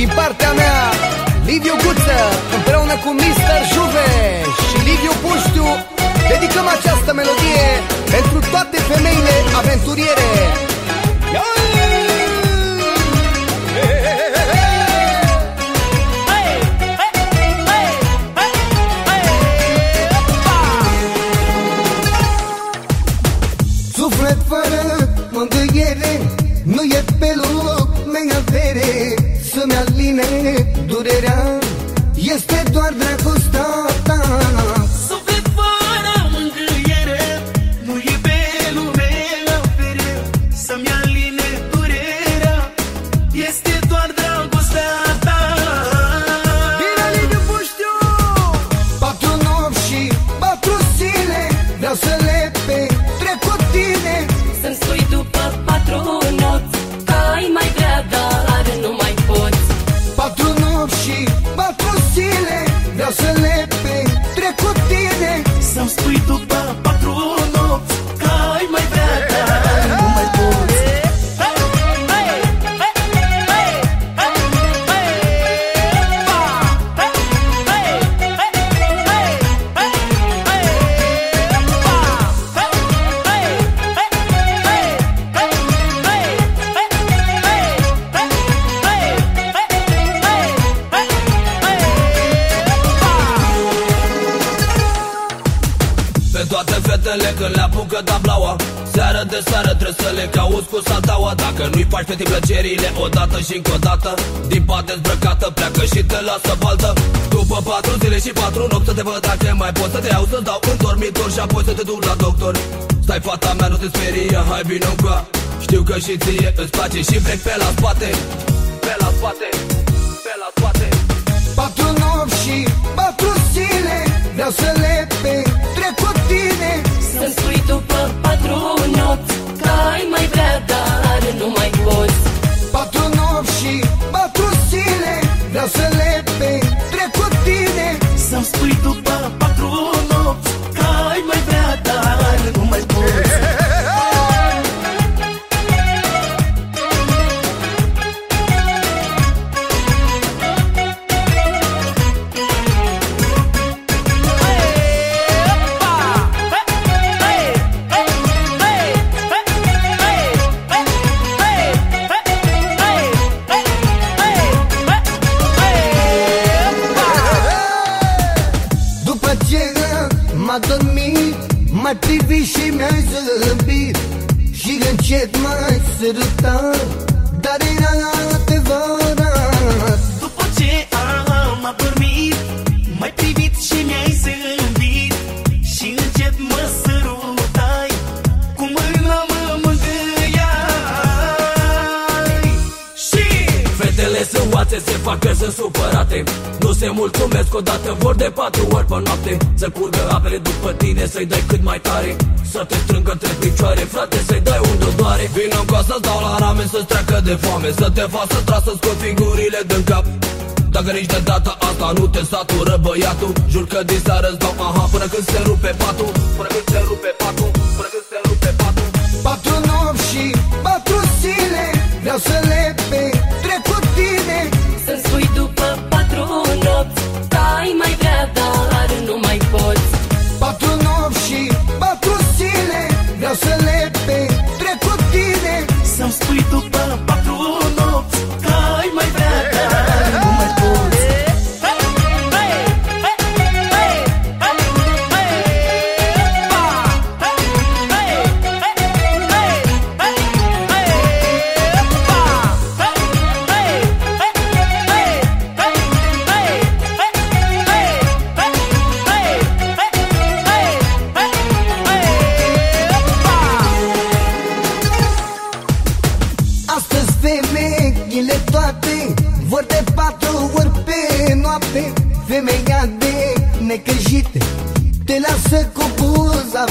Din partea mea, Liviu Guță Împreună cu Mr. Juve și Liviu Puștiu Dedicăm această melodie pentru toate femeile aventuriere Să-mi aline durerea Este doar dragostea fetele când le apucă tablaua Seară de seară trebuie să le cauți cu saltaua Dacă nu-i faci pe plăcerile odată și încă o dată Din pate zbrăcată pleacă și te lasă baltă. După patru zile și patru nopți să te văd dacă mai pot Să te iau să dau în dormitor și apoi să te duc la doctor. Stai fata mea, nu te sperie, hai bine încoa Știu că și ție îți place și vrei pe la spate. Pe la spate, pe la spate. Patru nopți și patru zile Vreau să spui după m-a dormit M-ai privit și mi-ai zâmbit. Și încet m-ai sărutat Dar era Fetele sunt oațe, se fac că sunt supărate. Nu se mulțumesc odată, vor de patru ori pe noapte. Să curgă apele după tine, să-i dai cât mai tare. Să te strângă între picioare, frate, să-i dai unde doare Vino în să-ți dau la ramen, să-ți treacă de foame. Să te fac să trag, să scot figurile din cap. Dacă nici de data asta nu te satură băiatul Jur că din seară îți dau aha până când se rupe patul. Până când se rupe patul, femeile toate Vor de patru ori pe noapte. Femeia de necăjite Te lasă cu buza